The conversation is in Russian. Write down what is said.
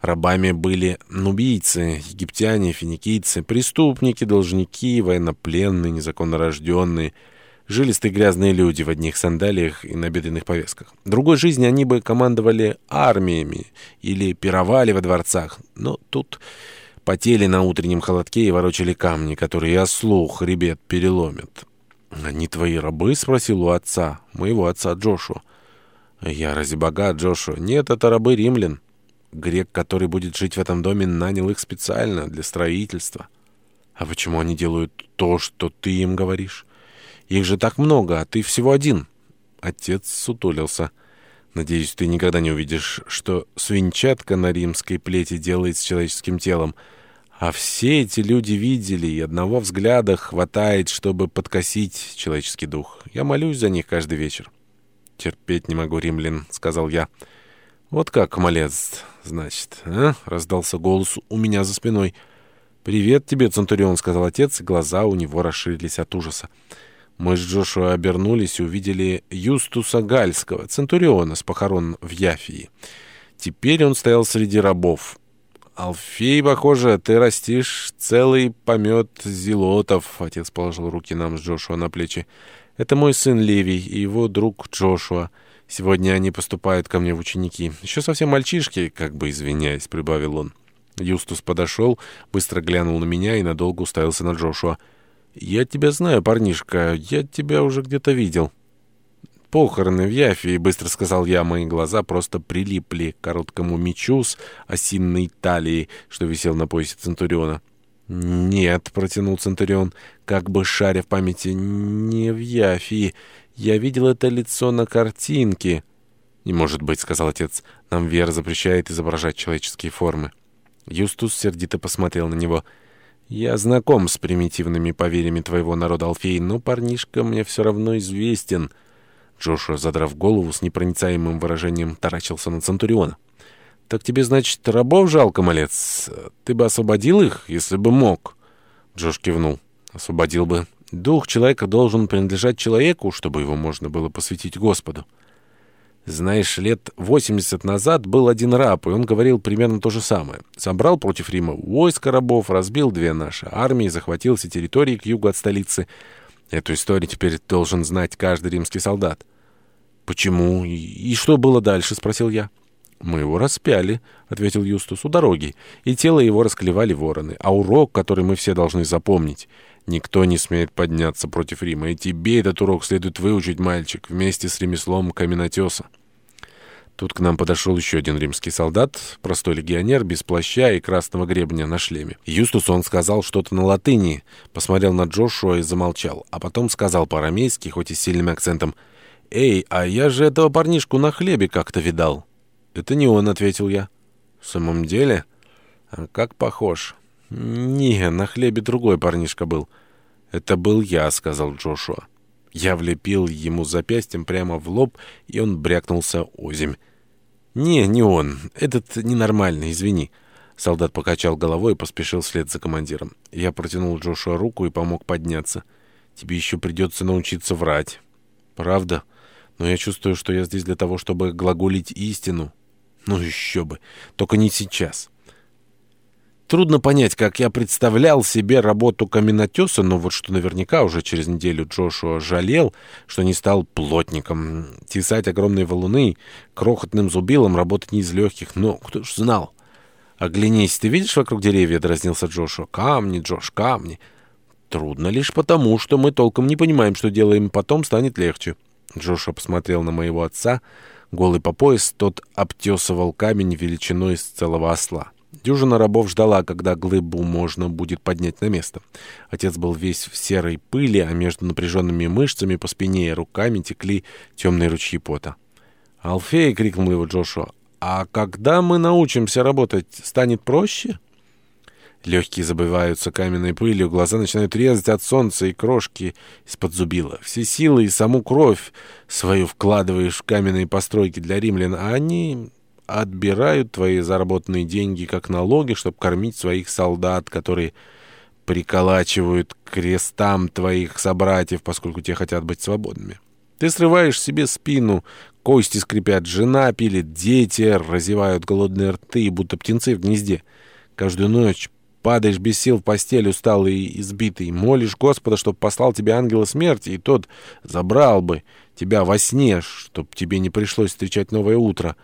Рабами были нубийцы, египтяне, финикийцы, преступники, должники, военнопленные, незаконно рожденные, жилистые грязные люди в одних сандалиях и набедренных повязках. В другой жизни они бы командовали армиями или пировали во дворцах, но тут потели на утреннем холодке и ворочали камни, которые я слух хребет переломят. «Они твои рабы?» — спросил у отца, моего отца Джошуа. «Я ради бога, Джошуа. Нет, это рабы римлян». Грек, который будет жить в этом доме, нанял их специально для строительства. А почему они делают то, что ты им говоришь? Их же так много, а ты всего один. Отец сутулился. Надеюсь, ты никогда не увидишь, что свинчатка на римской плете делает с человеческим телом. А все эти люди видели, и одного взгляда хватает, чтобы подкосить человеческий дух. Я молюсь за них каждый вечер. «Терпеть не могу, римлян», — сказал я. «Вот как, малец, значит, а?» — раздался голос у меня за спиной. «Привет тебе, Центурион», — сказал отец, и глаза у него расширились от ужаса. Мы с Джошуа обернулись и увидели Юстуса Гальского, Центуриона с похорон в Яфии. Теперь он стоял среди рабов. «Алфей, похоже, ты растишь целый помет зелотов», — отец положил руки нам с Джошуа на плечи. «Это мой сын Левий и его друг Джошуа». Сегодня они поступают ко мне в ученики. Еще совсем мальчишки, как бы извиняясь, прибавил он. Юстус подошел, быстро глянул на меня и надолго уставился на Джошуа. «Я тебя знаю, парнишка, я тебя уже где-то видел». «Похороны в Яфе», — быстро сказал я. Мои глаза просто прилипли к короткому мечу с осинной талией, что висел на поясе Центуриона. «Нет», — протянул Центурион, как бы шаря в памяти, — «не в Яфии». Я видел это лицо на картинке». «Не может быть», — сказал отец. «Нам вера запрещает изображать человеческие формы». Юстус сердито посмотрел на него. «Я знаком с примитивными поверьями твоего народа, Алфей, но парнишка мне все равно известен». Джошуа, задрав голову с непроницаемым выражением, таращился на Центуриона. «Так тебе, значит, рабов жалко, малец? Ты бы освободил их, если бы мог?» Джош кивнул. «Освободил бы. Дух человека должен принадлежать человеку, чтобы его можно было посвятить Господу. Знаешь, лет 80 назад был один раб, и он говорил примерно то же самое. Собрал против Рима войско рабов, разбил две наши армии, захватил все территории к югу от столицы. Эту историю теперь должен знать каждый римский солдат. «Почему? И что было дальше?» — спросил я. «Мы его распяли», — ответил Юстус, — «у дороги, и тело его расклевали вороны. А урок, который мы все должны запомнить...» Никто не смеет подняться против Рима, и тебе этот урок следует выучить, мальчик, вместе с ремеслом каменотеса. Тут к нам подошел еще один римский солдат, простой легионер, без плаща и красного гребня на шлеме. Юстус он сказал что-то на латыни, посмотрел на Джошуа и замолчал, а потом сказал по-арамейски, хоть и с сильным акцентом, «Эй, а я же этого парнишку на хлебе как-то видал». «Это не он», — ответил я. «В самом деле? А как похож». «Не, на хлебе другой парнишка был». «Это был я», — сказал Джошуа. Я влепил ему запястьем прямо в лоб, и он брякнулся озимь. «Не, не он. Этот ненормальный, извини». Солдат покачал головой и поспешил вслед за командиром. Я протянул Джошуа руку и помог подняться. «Тебе еще придется научиться врать». «Правда? Но я чувствую, что я здесь для того, чтобы глаголить истину». «Ну еще бы. Только не сейчас». Трудно понять, как я представлял себе работу каменотеса, но вот что наверняка уже через неделю Джошуа жалел, что не стал плотником. Тесать огромные валуны крохотным зубилом работать не из легких, но кто ж знал. «Оглянись, ты видишь вокруг деревья?» — дразнился Джошуа. «Камни, Джош, камни». «Трудно лишь потому, что мы толком не понимаем, что делаем, потом станет легче». Джошуа посмотрел на моего отца. Голый по пояс, тот обтесывал камень величиной с целого осла. Дюжина рабов ждала, когда глыбу можно будет поднять на место. Отец был весь в серой пыли, а между напряженными мышцами по спине и руками текли темные ручьи пота. «Алфей!» — крикнул его Джошуа. «А когда мы научимся работать, станет проще?» Легкие забываются каменной пылью, глаза начинают резать от солнца и крошки из-под зубила. Все силы и саму кровь свою вкладываешь в каменные постройки для римлян, а они отбирают твои заработанные деньги как налоги, чтобы кормить своих солдат, которые приколачивают крестам твоих собратьев, поскольку те хотят быть свободными. Ты срываешь себе спину Кости скрипят, жена пилит, дети разевают голодные рты, будто птенцы в гнезде. Каждую ночь падаешь без сил в постель, усталый и избитый, молишь Господа, чтоб послал тебе ангела смерти, и тот забрал бы тебя во сне, чтоб тебе не пришлось встречать новое утро».